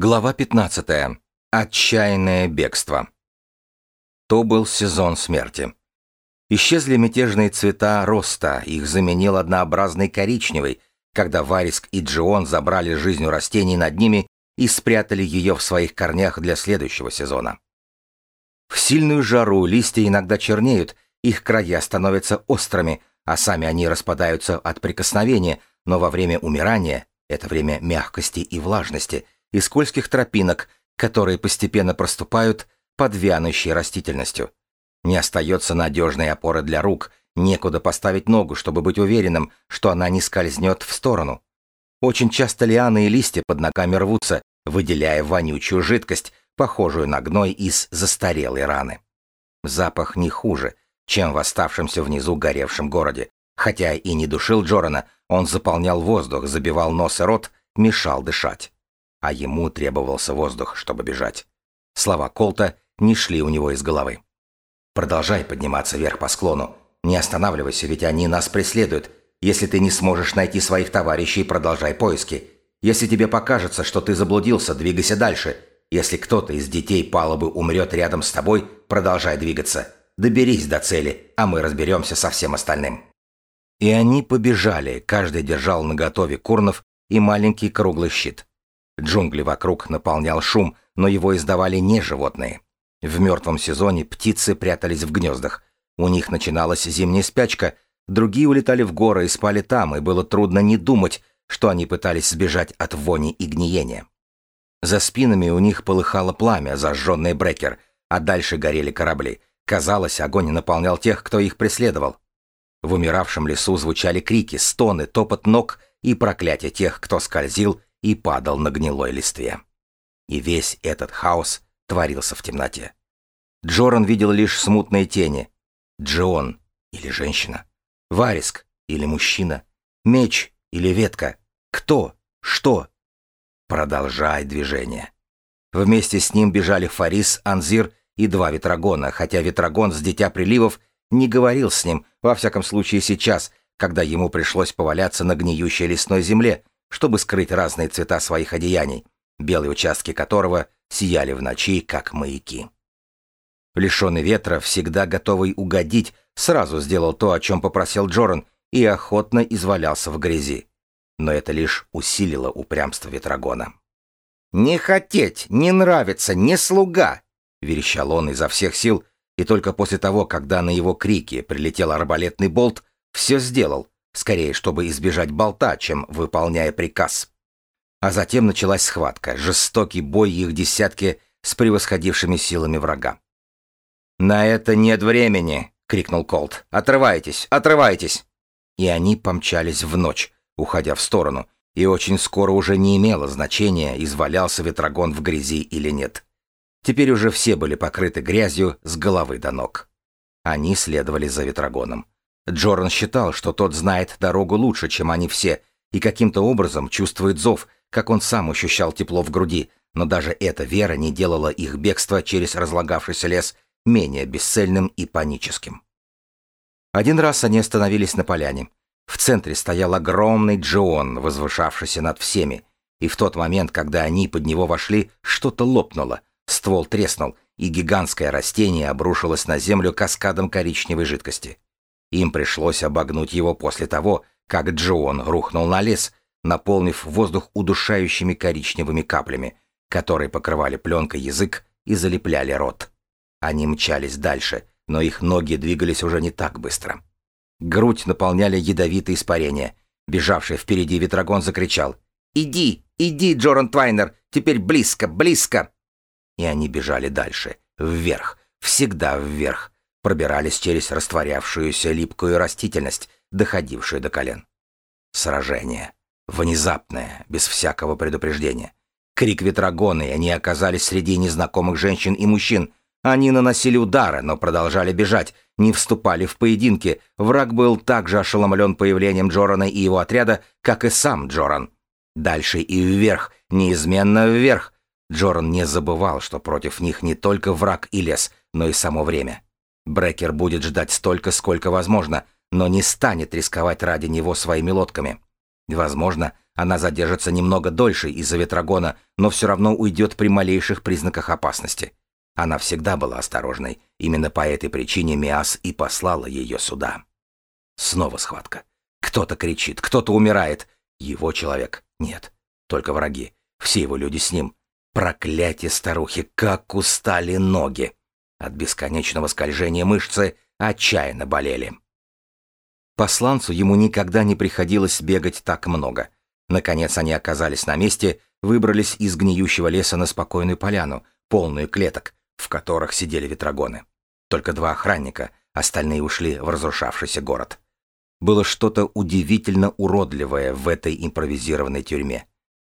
Глава 15. Отчаянное бегство. То был сезон смерти. Исчезли мятежные цвета роста, их заменил однообразный коричневый, когда Вариск и Джион забрали жизнь у растений над ними и спрятали ее в своих корнях для следующего сезона. В сильную жару листья иногда чернеют, их края становятся острыми, а сами они распадаются от прикосновения, но во время умирания, это время мягкости и влажности – и скользких тропинок, которые постепенно проступают под вянущей растительностью. Не остается надежной опоры для рук, некуда поставить ногу, чтобы быть уверенным, что она не скользнет в сторону. Очень часто лианы и листья под ногами рвутся, выделяя вонючую жидкость, похожую на гной из застарелой раны. Запах не хуже, чем в оставшемся внизу горевшем городе. Хотя и не душил Джорана, он заполнял воздух, забивал нос и рот, мешал дышать а ему требовался воздух, чтобы бежать. Слова Колта не шли у него из головы. «Продолжай подниматься вверх по склону. Не останавливайся, ведь они нас преследуют. Если ты не сможешь найти своих товарищей, продолжай поиски. Если тебе покажется, что ты заблудился, двигайся дальше. Если кто-то из детей палубы умрет рядом с тобой, продолжай двигаться. Доберись до цели, а мы разберемся со всем остальным». И они побежали, каждый держал наготове курнов и маленький круглый щит. Джунгли вокруг наполнял шум, но его издавали не животные. В мертвом сезоне птицы прятались в гнездах. У них начиналась зимняя спячка, другие улетали в горы и спали там, и было трудно не думать, что они пытались сбежать от вони и гниения. За спинами у них полыхало пламя, зажженный брекер, а дальше горели корабли. Казалось, огонь наполнял тех, кто их преследовал. В умиравшем лесу звучали крики, стоны, топот ног и проклятия тех, кто скользил и падал на гнилой листве. И весь этот хаос творился в темноте. Джоран видел лишь смутные тени. Джон или женщина. Вариск или мужчина. Меч или ветка. Кто? Что? Продолжай движение. Вместе с ним бежали Фарис, Анзир и два ветрогона, хотя ветрогон с Дитя Приливов не говорил с ним, во всяком случае сейчас, когда ему пришлось поваляться на гниющей лесной земле, чтобы скрыть разные цвета своих одеяний, белые участки которого сияли в ночи, как маяки. Лишенный ветра, всегда готовый угодить, сразу сделал то, о чем попросил Джоран, и охотно извалялся в грязи. Но это лишь усилило упрямство Ветрогона. «Не хотеть, не нравится, не слуга!» — верещал он изо всех сил, и только после того, когда на его крики прилетел арбалетный болт, все сделал, скорее, чтобы избежать болта, чем выполняя приказ. А затем началась схватка, жестокий бой их десятки с превосходившими силами врага. «На это нет времени!» — крикнул Колт. «Отрывайтесь! Отрывайтесь!» И они помчались в ночь, уходя в сторону, и очень скоро уже не имело значения, извалялся ветрогон в грязи или нет. Теперь уже все были покрыты грязью с головы до ног. Они следовали за ветрогоном. Джоран считал, что тот знает дорогу лучше, чем они все, и каким-то образом чувствует зов, как он сам ощущал тепло в груди, но даже эта вера не делала их бегство через разлагавшийся лес менее бесцельным и паническим. Один раз они остановились на поляне. В центре стоял огромный Джон, возвышавшийся над всеми, и в тот момент, когда они под него вошли, что-то лопнуло, ствол треснул, и гигантское растение обрушилось на землю каскадом коричневой жидкости. Им пришлось обогнуть его после того, как Джон рухнул на лес, наполнив воздух удушающими коричневыми каплями, которые покрывали пленкой язык и залепляли рот. Они мчались дальше, но их ноги двигались уже не так быстро. Грудь наполняли ядовитые испарения. Бежавший впереди ветрогон закричал «Иди, иди, Джоран Твайнер, теперь близко, близко!» И они бежали дальше, вверх, всегда вверх, пробирались через растворявшуюся липкую растительность, доходившую до колен. Сражение. Внезапное, без всякого предупреждения. Крик ветрогона, и они оказались среди незнакомых женщин и мужчин. Они наносили удары, но продолжали бежать, не вступали в поединки. Враг был так же ошеломлен появлением Джорана и его отряда, как и сам Джоран. Дальше и вверх, неизменно вверх. Джоран не забывал, что против них не только враг и лес, но и само время. Брекер будет ждать столько, сколько возможно, но не станет рисковать ради него своими лодками. Возможно, она задержится немного дольше из-за ветрогона, но все равно уйдет при малейших признаках опасности. Она всегда была осторожной. Именно по этой причине Миас и послала ее сюда. Снова схватка. Кто-то кричит, кто-то умирает. Его человек. Нет, только враги. Все его люди с ним. Проклятие старухи, как устали ноги. От бесконечного скольжения мышцы отчаянно болели. Посланцу ему никогда не приходилось бегать так много. Наконец они оказались на месте, выбрались из гниющего леса на спокойную поляну, полную клеток, в которых сидели ветрогоны. Только два охранника, остальные ушли в разрушавшийся город. Было что-то удивительно уродливое в этой импровизированной тюрьме.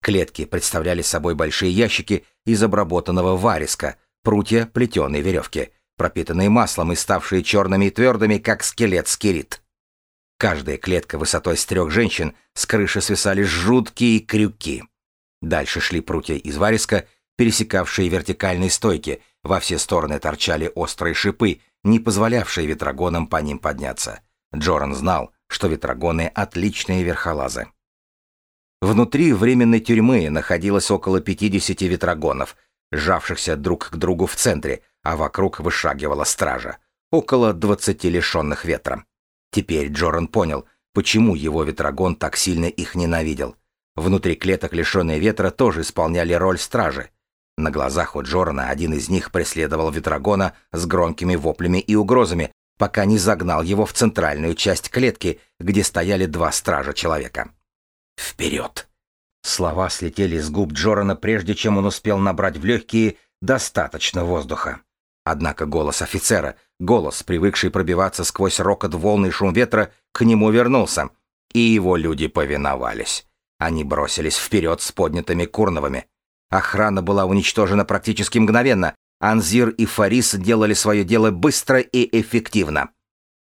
Клетки представляли собой большие ящики из обработанного вариска, прутья плетеные веревки, пропитанные маслом и ставшие черными и твердыми, как скелет скирит. Каждая клетка высотой с трех женщин с крыши свисали жуткие крюки. Дальше шли прутья из вариска, пересекавшие вертикальные стойки, во все стороны торчали острые шипы, не позволявшие ветрогонам по ним подняться. Джоран знал, что ветрогоны — отличные верхолазы. Внутри временной тюрьмы находилось около 50 ветрогонов, сжавшихся друг к другу в центре, а вокруг вышагивала стража, около 20 лишенных ветра. Теперь Джоран понял, почему его ветрогон так сильно их ненавидел. Внутри клеток, лишенные ветра, тоже исполняли роль стражи. На глазах у Джорана один из них преследовал ветрогона с громкими воплями и угрозами, пока не загнал его в центральную часть клетки, где стояли два стража человека. Вперед! Слова слетели с губ Джорана, прежде чем он успел набрать в легкие достаточно воздуха. Однако голос офицера, голос, привыкший пробиваться сквозь рокот волны и шум ветра, к нему вернулся, и его люди повиновались. Они бросились вперед с поднятыми курновыми. Охрана была уничтожена практически мгновенно. Анзир и Фарис делали свое дело быстро и эффективно.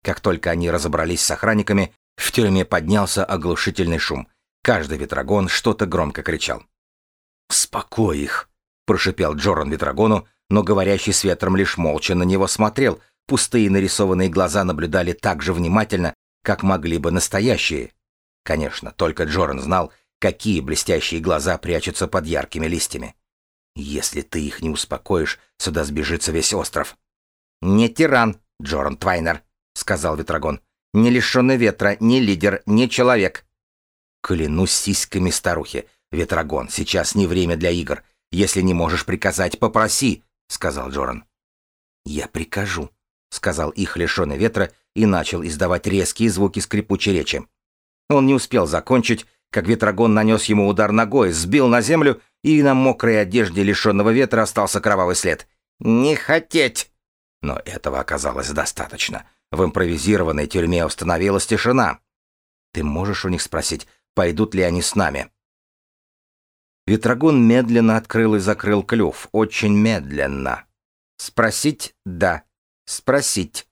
Как только они разобрались с охранниками, в тюрьме поднялся оглушительный шум. Каждый ветрогон что-то громко кричал. «Спокой их!» — прошипел Джоран ветрогону, но говорящий с ветром лишь молча на него смотрел, пустые нарисованные глаза наблюдали так же внимательно, как могли бы настоящие. Конечно, только Джоран знал, какие блестящие глаза прячутся под яркими листьями. Если ты их не успокоишь, сюда сбежится весь остров. «Не тиран, Джоран Твайнер», — сказал Ветрогон. «Не лишенный ветра, не лидер, не человек. Клянусь сиськами старухи. Ветрогон, сейчас не время для игр. Если не можешь приказать, попроси, сказал Джоран. Я прикажу, сказал их лишенный ветра и начал издавать резкие звуки скрипучей речи. Он не успел закончить, как ветрогон нанес ему удар ногой, сбил на землю, и на мокрой одежде лишенного ветра остался кровавый след. «Не хотеть!» Но этого оказалось достаточно. В импровизированной тюрьме установилась тишина. «Ты можешь у них спросить, пойдут ли они с нами. Ветрогон медленно открыл и закрыл клюв, очень медленно. Спросить — да. Спросить.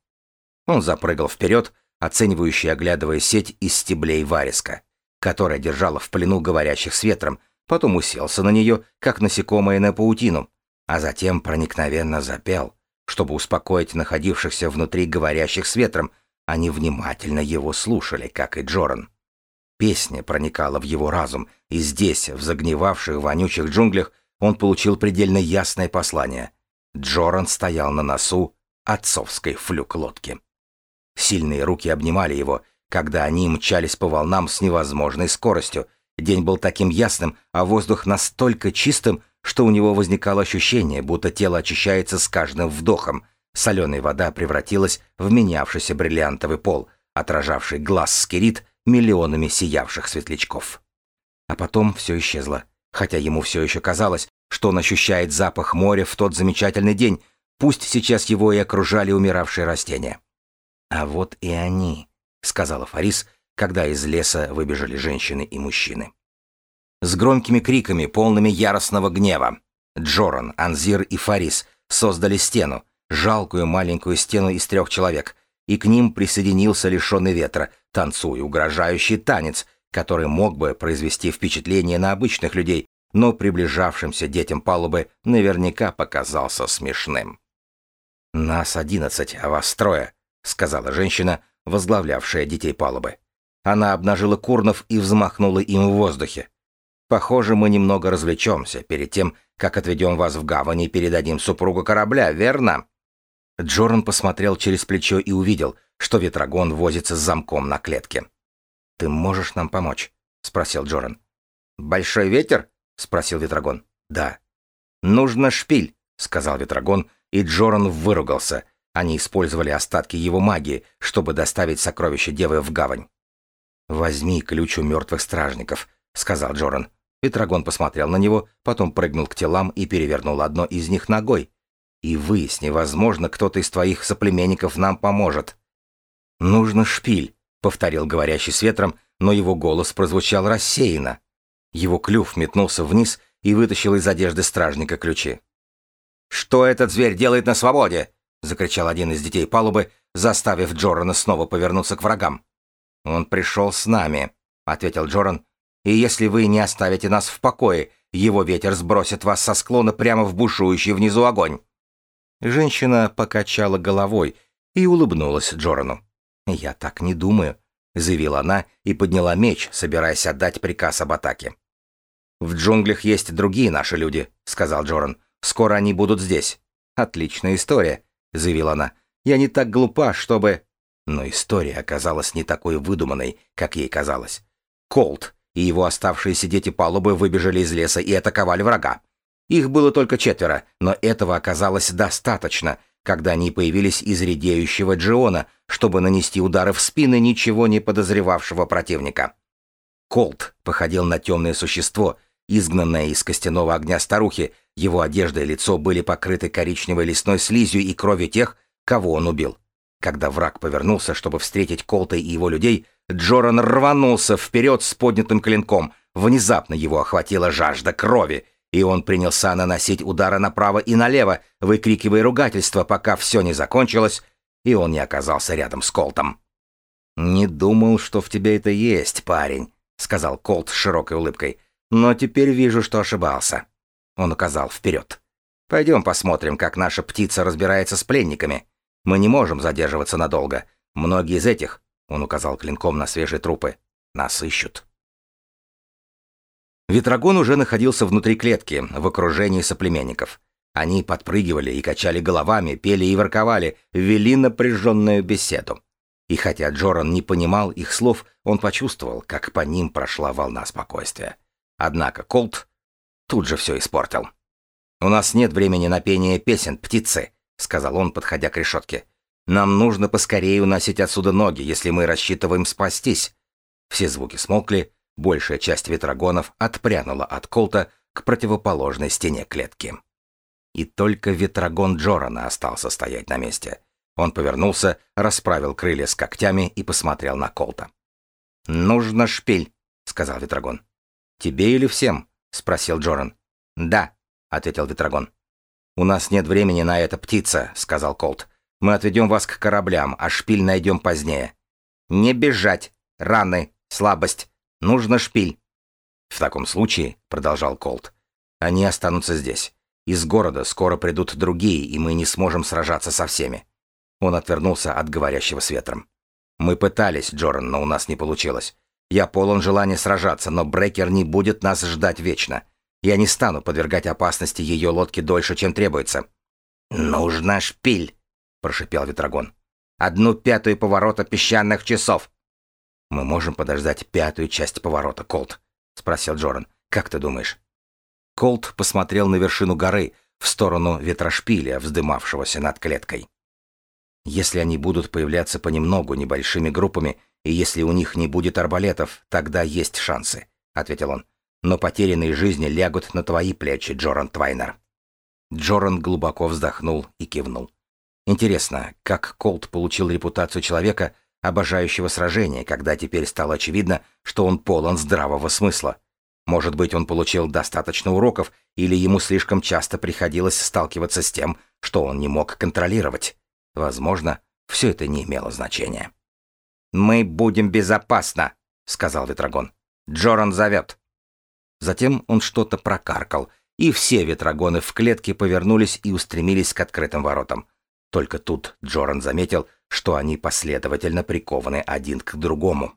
Он запрыгал вперед, оценивающий, оглядывая сеть из стеблей вариска, которая держала в плену говорящих с ветром, потом уселся на нее, как насекомое на паутину, а затем проникновенно запел, чтобы успокоить находившихся внутри говорящих с ветром, они внимательно его слушали, как и Джоран. Песня проникала в его разум, и здесь, в загнивавших вонючих джунглях, он получил предельно ясное послание. Джоран стоял на носу отцовской флюк-лодки. Сильные руки обнимали его, когда они мчались по волнам с невозможной скоростью. День был таким ясным, а воздух настолько чистым, что у него возникало ощущение, будто тело очищается с каждым вдохом. Соленая вода превратилась в менявшийся бриллиантовый пол, отражавший глаз скирит миллионами сиявших светлячков. А потом все исчезло, хотя ему все еще казалось, что он ощущает запах моря в тот замечательный день, пусть сейчас его и окружали умиравшие растения. «А вот и они», — сказала Фарис, когда из леса выбежали женщины и мужчины. С громкими криками, полными яростного гнева, Джоран, Анзир и Фарис создали стену, жалкую маленькую стену из трех человек, и к ним присоединился лишенный ветра, танцуя угрожающий танец, который мог бы произвести впечатление на обычных людей, но приближавшимся детям палубы наверняка показался смешным. «Нас одиннадцать, а вас трое», — сказала женщина, возглавлявшая детей палубы. Она обнажила курнов и взмахнула им в воздухе. «Похоже, мы немного развлечемся перед тем, как отведем вас в гавань и передадим супругу корабля, верно?» Джоран посмотрел через плечо и увидел, что Ветрогон возится с замком на клетке. «Ты можешь нам помочь?» — спросил Джоран. «Большой ветер?» — спросил Ветрогон. «Да». «Нужно шпиль», — сказал Ветрогон, и Джоран выругался. Они использовали остатки его магии, чтобы доставить сокровища Девы в гавань. «Возьми ключ у мертвых стражников», — сказал Джоран. Ветрогон посмотрел на него, потом прыгнул к телам и перевернул одно из них ногой. «И выясни, возможно, кто-то из твоих соплеменников нам поможет». «Нужно шпиль», — повторил говорящий с ветром, но его голос прозвучал рассеянно. Его клюв метнулся вниз и вытащил из одежды стражника ключи. «Что этот зверь делает на свободе?» — закричал один из детей палубы, заставив Джорана снова повернуться к врагам. «Он пришел с нами», — ответил Джоран, — «и если вы не оставите нас в покое, его ветер сбросит вас со склона прямо в бушующий внизу огонь». Женщина покачала головой и улыбнулась Джорану. «Я так не думаю», — заявила она и подняла меч, собираясь отдать приказ об атаке. «В джунглях есть другие наши люди», — сказал Джоран. «Скоро они будут здесь». «Отличная история», — заявила она. «Я не так глупа, чтобы...» Но история оказалась не такой выдуманной, как ей казалось. Колт и его оставшиеся дети палубы выбежали из леса и атаковали врага. Их было только четверо, но этого оказалось достаточно, когда они появились из редеющего Джиона, чтобы нанести удары в спины ничего не подозревавшего противника. Колт походил на темное существо, изгнанное из костяного огня старухи, его одежда и лицо были покрыты коричневой лесной слизью и кровью тех, кого он убил. Когда враг повернулся, чтобы встретить Колта и его людей, Джоран рванулся вперед с поднятым клинком. Внезапно его охватила жажда крови, и он принялся наносить удары направо и налево, выкрикивая ругательства, пока все не закончилось, и он не оказался рядом с Колтом. «Не думал, что в тебе это есть, парень», — сказал Колт с широкой улыбкой. «Но теперь вижу, что ошибался». Он указал вперед. «Пойдем посмотрим, как наша птица разбирается с пленниками. Мы не можем задерживаться надолго. Многие из этих, — он указал клинком на свежие трупы, — нас ищут». Ветрогон уже находился внутри клетки, в окружении соплеменников. Они подпрыгивали и качали головами, пели и ворковали, вели напряженную беседу. И хотя Джоран не понимал их слов, он почувствовал, как по ним прошла волна спокойствия. Однако Колт тут же все испортил. «У нас нет времени на пение песен, птицы», — сказал он, подходя к решетке. «Нам нужно поскорее уносить отсюда ноги, если мы рассчитываем спастись». Все звуки смолкли, большая часть ветрогонов отпрянула от Колта к противоположной стене клетки. И только ветрогон Джорана остался стоять на месте. Он повернулся, расправил крылья с когтями и посмотрел на Колта. «Нужно шпиль», — сказал Ветрогон. «Тебе или всем?» — спросил Джоран. «Да», — ответил Ветрогон. «У нас нет времени на это, птица», — сказал Колт. «Мы отведем вас к кораблям, а шпиль найдем позднее». «Не бежать! Раны! Слабость! Нужно шпиль!» «В таком случае», — продолжал Колт, — «они останутся здесь. Из города скоро придут другие, и мы не сможем сражаться со всеми. Он отвернулся от говорящего с ветром. «Мы пытались, Джоран, но у нас не получилось. Я полон желания сражаться, но Брекер не будет нас ждать вечно. Я не стану подвергать опасности ее лодки дольше, чем требуется». «Нужна шпиль», — прошипел Ветрогон. «Одну пятую поворота песчаных часов». «Мы можем подождать пятую часть поворота, Колт», — спросил Джоран. «Как ты думаешь?» Колт посмотрел на вершину горы, в сторону ветрошпиля, вздымавшегося над клеткой. Если они будут появляться понемногу, небольшими группами, и если у них не будет арбалетов, тогда есть шансы», — ответил он. «Но потерянные жизни лягут на твои плечи, Джоран Твайнер». Джоран глубоко вздохнул и кивнул. Интересно, как Колт получил репутацию человека, обожающего сражения, когда теперь стало очевидно, что он полон здравого смысла. Может быть, он получил достаточно уроков, или ему слишком часто приходилось сталкиваться с тем, что он не мог контролировать. Возможно, все это не имело значения. «Мы будем безопасно», — сказал Ветрогон. «Джоран зовет». Затем он что-то прокаркал, и все ветрогоны в клетке повернулись и устремились к открытым воротам. Только тут Джоран заметил, что они последовательно прикованы один к другому.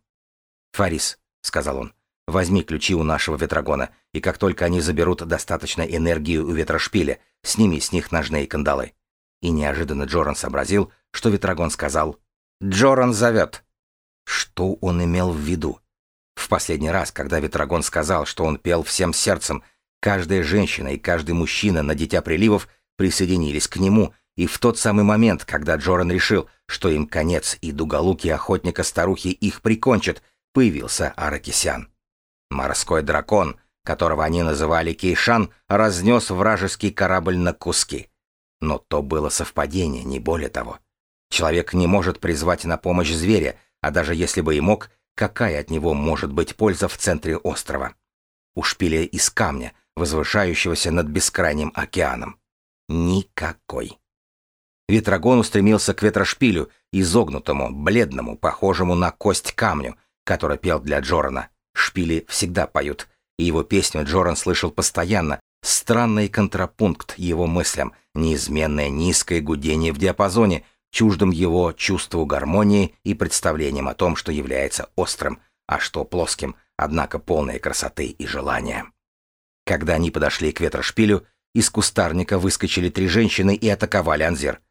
«Фарис», — сказал он, — «возьми ключи у нашего ветрогона, и как только они заберут достаточно энергии у ветрошпиля, сними с них ножные кандалы». И неожиданно Джоран сообразил, что ветрогон сказал «Джоран зовет». Что он имел в виду? В последний раз, когда ветрогон сказал, что он пел всем сердцем, каждая женщина и каждый мужчина на Дитя Приливов присоединились к нему, и в тот самый момент, когда Джоран решил, что им конец и дуголуки охотника-старухи их прикончат, появился Аракисян. Морской дракон, которого они называли Кейшан, разнес вражеский корабль на куски. Но то было совпадение, не более того. Человек не может призвать на помощь зверя, а даже если бы и мог, какая от него может быть польза в центре острова? У шпиля из камня, возвышающегося над бескрайним океаном. Никакой. Ветрогон устремился к ветрошпилю, изогнутому, бледному, похожему на кость камню, который пел для Джорана. Шпили всегда поют, и его песню Джоран слышал постоянно, странный контрапункт его мыслям, неизменное низкое гудение в диапазоне, чуждым его чувству гармонии и представлением о том, что является острым, а что плоским, однако полной красоты и желания. Когда они подошли к ветрошпилю, из кустарника выскочили три женщины и атаковали Анзир.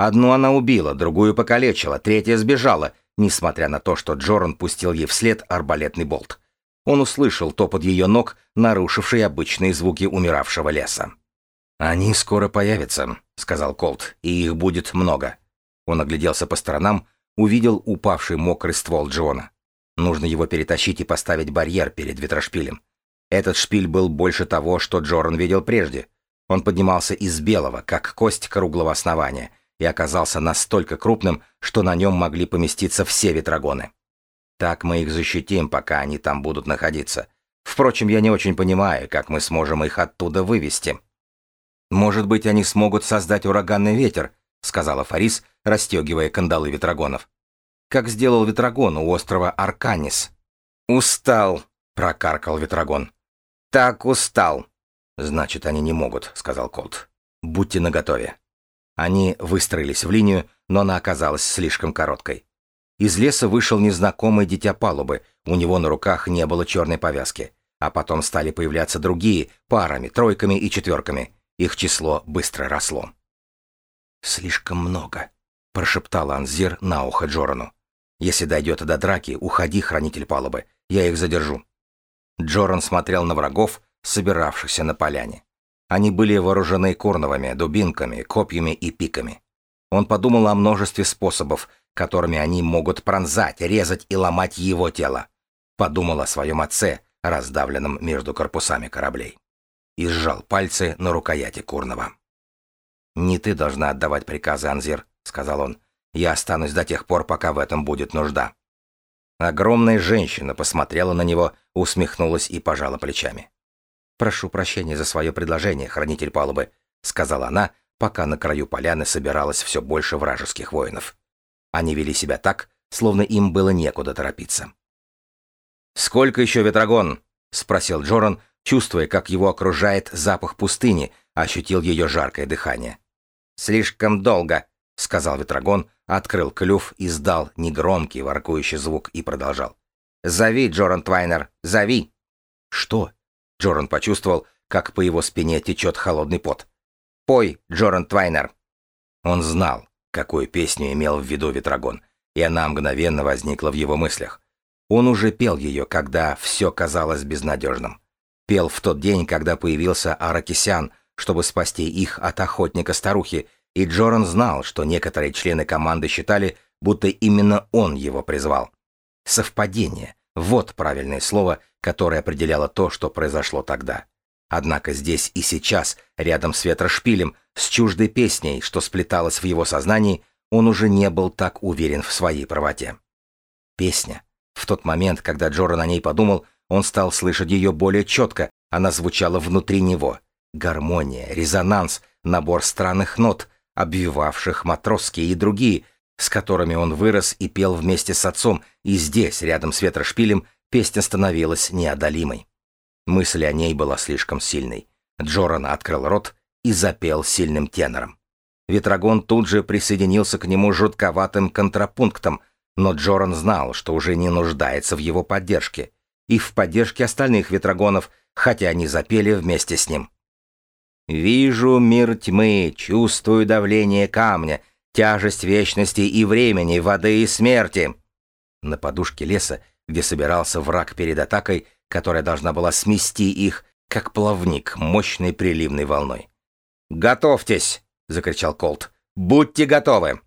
Одну она убила, другую покалечила, третья сбежала, несмотря на то, что Джоран пустил ей вслед арбалетный болт. Он услышал топот ее ног, нарушивший обычные звуки умиравшего леса. «Они скоро появятся», — сказал Колт, — «и их будет много». Он огляделся по сторонам, увидел упавший мокрый ствол Джона. Нужно его перетащить и поставить барьер перед ветрошпилем. Этот шпиль был больше того, что Джоран видел прежде. Он поднимался из белого, как кость круглого основания, и оказался настолько крупным, что на нем могли поместиться все ветрогоны. Так мы их защитим, пока они там будут находиться. Впрочем, я не очень понимаю, как мы сможем их оттуда вывести. Может быть, они смогут создать ураганный ветер, сказала Фарис, расстегивая кандалы ветрогонов. Как сделал ветрогон у острова Арканис. Устал, прокаркал ветрогон. Так устал. Значит, они не могут, сказал Колт. Будьте наготове. Они выстроились в линию, но она оказалась слишком короткой. Из леса вышел незнакомый дитя палубы, у него на руках не было черной повязки. А потом стали появляться другие, парами, тройками и четверками. Их число быстро росло. «Слишком много», — прошептал Анзир на ухо Джорану. «Если дойдет до драки, уходи, хранитель палубы. Я их задержу». Джоран смотрел на врагов, собиравшихся на поляне. Они были вооружены корновыми, дубинками, копьями и пиками. Он подумал о множестве способов, которыми они могут пронзать, резать и ломать его тело. Подумал о своем отце, раздавленном между корпусами кораблей. И сжал пальцы на рукояти Курнова. «Не ты должна отдавать приказы, Анзир», — сказал он. «Я останусь до тех пор, пока в этом будет нужда». Огромная женщина посмотрела на него, усмехнулась и пожала плечами. «Прошу прощения за свое предложение, хранитель палубы», — сказала она, пока на краю поляны собиралось все больше вражеских воинов. Они вели себя так, словно им было некуда торопиться. «Сколько еще ветрогон?» — спросил Джоран, чувствуя, как его окружает запах пустыни, ощутил ее жаркое дыхание. «Слишком долго», — сказал ветрогон, открыл клюв, издал негромкий воркующий звук и продолжал. «Зови, Джоран Твайнер, зови!» «Что?» Джоран почувствовал, как по его спине течет холодный пот. «Пой, Джоран Твайнер!» Он знал, какую песню имел в виду Ветрогон, и она мгновенно возникла в его мыслях. Он уже пел ее, когда все казалось безнадежным. Пел в тот день, когда появился Аракисян, чтобы спасти их от охотника-старухи, и Джоран знал, что некоторые члены команды считали, будто именно он его призвал. Совпадение, вот правильное слово, которое определяло то, что произошло тогда. Однако здесь и сейчас, рядом с ветрошпилем, с чуждой песней, что сплеталась в его сознании, он уже не был так уверен в своей правоте. Песня. В тот момент, когда Джоран о ней подумал, он стал слышать ее более четко, она звучала внутри него. Гармония, резонанс, набор странных нот, обвивавших матросские и другие, с которыми он вырос и пел вместе с отцом, и здесь, рядом с ветрошпилем, песня становилась неодолимой. Мысль о ней была слишком сильной. Джоран открыл рот и запел сильным тенором. Ветрогон тут же присоединился к нему жутковатым контрапунктом, Но Джоран знал, что уже не нуждается в его поддержке. И в поддержке остальных ветрогонов, хотя они запели вместе с ним. «Вижу мир тьмы, чувствую давление камня, тяжесть вечности и времени, воды и смерти». На подушке леса, где собирался враг перед атакой, которая должна была смести их, как плавник, мощной приливной волной. «Готовьтесь!» — закричал Колт. «Будьте готовы!»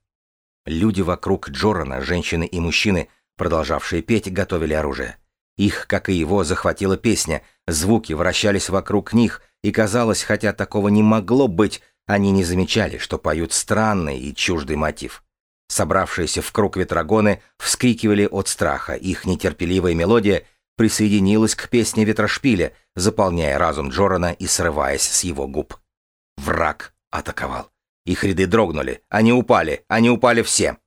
Люди вокруг Джорана, женщины и мужчины, продолжавшие петь, готовили оружие. Их, как и его, захватила песня, звуки вращались вокруг них, и казалось, хотя такого не могло быть, они не замечали, что поют странный и чуждый мотив. Собравшиеся в круг ветрогоны вскрикивали от страха, их нетерпеливая мелодия присоединилась к песне ветрошпиля, заполняя разум Джорана и срываясь с его губ. Враг атаковал. Их ряды дрогнули. Они упали. Они упали все.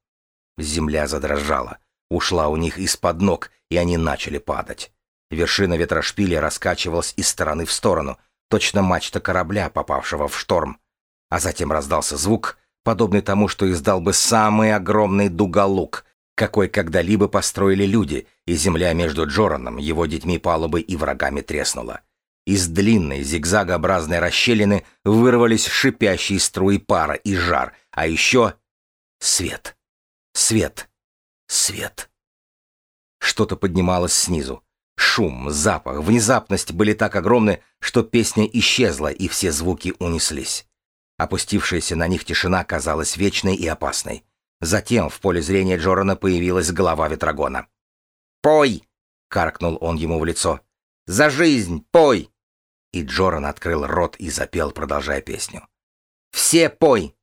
Земля задрожала. Ушла у них из-под ног, и они начали падать. Вершина ветрошпиля раскачивалась из стороны в сторону, точно мачта корабля, попавшего в шторм. А затем раздался звук, подобный тому, что издал бы самый огромный дуголук, какой когда-либо построили люди, и земля между Джораном, его детьми палубы и врагами треснула. Из длинной зигзагообразной расщелины вырвались шипящие струи пара и жар, а еще свет, свет, свет. Что-то поднималось снизу. Шум, запах, внезапность были так огромны, что песня исчезла, и все звуки унеслись. Опустившаяся на них тишина казалась вечной и опасной. Затем в поле зрения Джорана появилась голова Ветрогона. «Пой!» — каркнул он ему в лицо. «За жизнь! Пой!» И Джоран открыл рот и запел, продолжая песню. «Все пой!»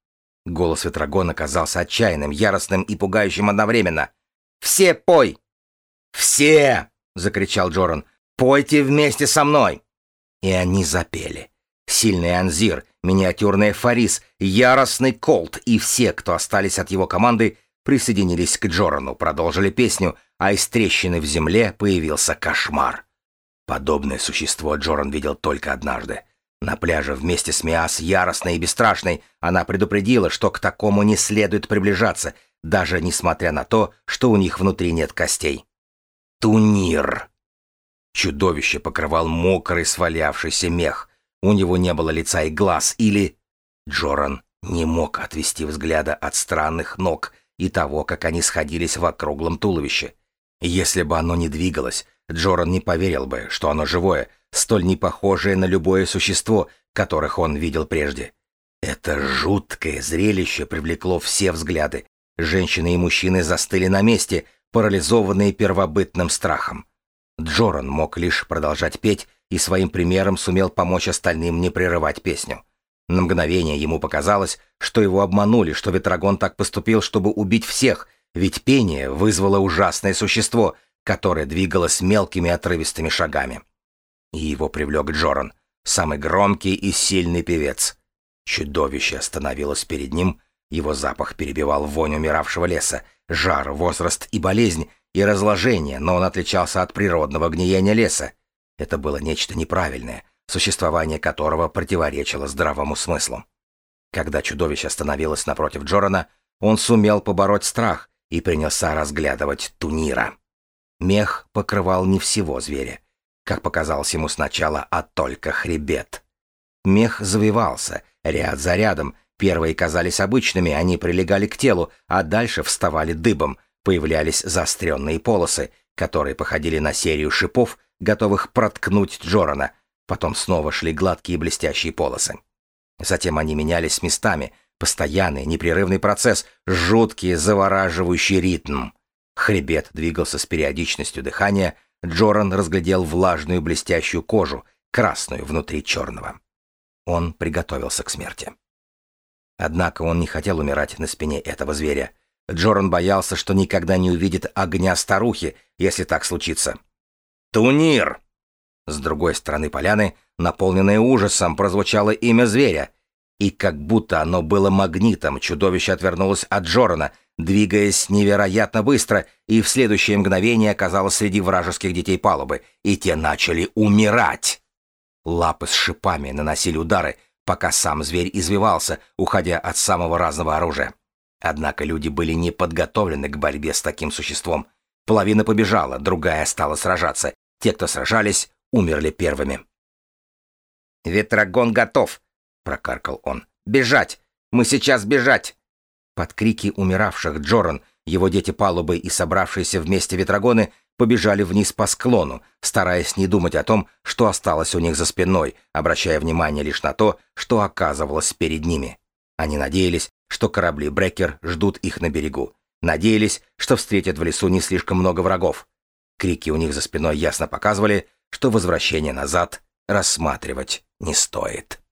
Голос Ветрогона казался отчаянным, яростным и пугающим одновременно. «Все пой!» «Все!» — закричал Джоран. «Пойте вместе со мной!» И они запели. Сильный Анзир, миниатюрный Фарис, яростный Колт и все, кто остались от его команды, присоединились к Джорану, продолжили песню, а из трещины в земле появился кошмар. Подобное существо Джоран видел только однажды. На пляже вместе с Миас, яростной и бесстрашной, она предупредила, что к такому не следует приближаться, даже несмотря на то, что у них внутри нет костей. Тунир. Чудовище покрывал мокрый свалявшийся мех. У него не было лица и глаз, или... Джоран не мог отвести взгляда от странных ног и того, как они сходились в округлом туловище. Если бы оно не двигалось, Джоран не поверил бы, что оно живое, столь непохожее на любое существо, которых он видел прежде. Это жуткое зрелище привлекло все взгляды. Женщины и мужчины застыли на месте, парализованные первобытным страхом. Джоран мог лишь продолжать петь и своим примером сумел помочь остальным не прерывать песню. На мгновение ему показалось, что его обманули, что Ветрогон так поступил, чтобы убить всех, ведь пение вызвало ужасное существо, которое двигалось мелкими отрывистыми шагами. И его привлек Джоран, самый громкий и сильный певец. Чудовище остановилось перед ним, его запах перебивал вонь умиравшего леса, жар, возраст и болезнь, и разложение, но он отличался от природного гниения леса. Это было нечто неправильное, существование которого противоречило здравому смыслу. Когда чудовище остановилось напротив Джорана, он сумел побороть страх и принялся разглядывать Тунира. Мех покрывал не всего зверя, как показалось ему сначала, а только хребет. Мех завивался, ряд за рядом, первые казались обычными, они прилегали к телу, а дальше вставали дыбом, появлялись заостренные полосы, которые походили на серию шипов, готовых проткнуть Джорана, потом снова шли гладкие блестящие полосы. Затем они менялись местами, постоянный, непрерывный процесс, жуткий, завораживающий ритм. Хребет двигался с периодичностью дыхания, Джоран разглядел влажную блестящую кожу, красную внутри черного. Он приготовился к смерти. Однако он не хотел умирать на спине этого зверя. Джоран боялся, что никогда не увидит огня старухи, если так случится. «Тунир!» С другой стороны поляны, наполненное ужасом, прозвучало имя зверя. И как будто оно было магнитом, чудовище отвернулось от Джорана, двигаясь невероятно быстро, и в следующее мгновение оказалось среди вражеских детей палубы, и те начали умирать. Лапы с шипами наносили удары, пока сам зверь извивался, уходя от самого разного оружия. Однако люди были не подготовлены к борьбе с таким существом. Половина побежала, другая стала сражаться. Те, кто сражались, умерли первыми. «Ветрогон готов!» — прокаркал он. «Бежать! Мы сейчас бежать!» Под крики умиравших Джоран, его дети палубы и собравшиеся вместе ветрогоны побежали вниз по склону, стараясь не думать о том, что осталось у них за спиной, обращая внимание лишь на то, что оказывалось перед ними. Они надеялись, что корабли Брекер ждут их на берегу. Надеялись, что встретят в лесу не слишком много врагов. Крики у них за спиной ясно показывали, что возвращение назад рассматривать не стоит.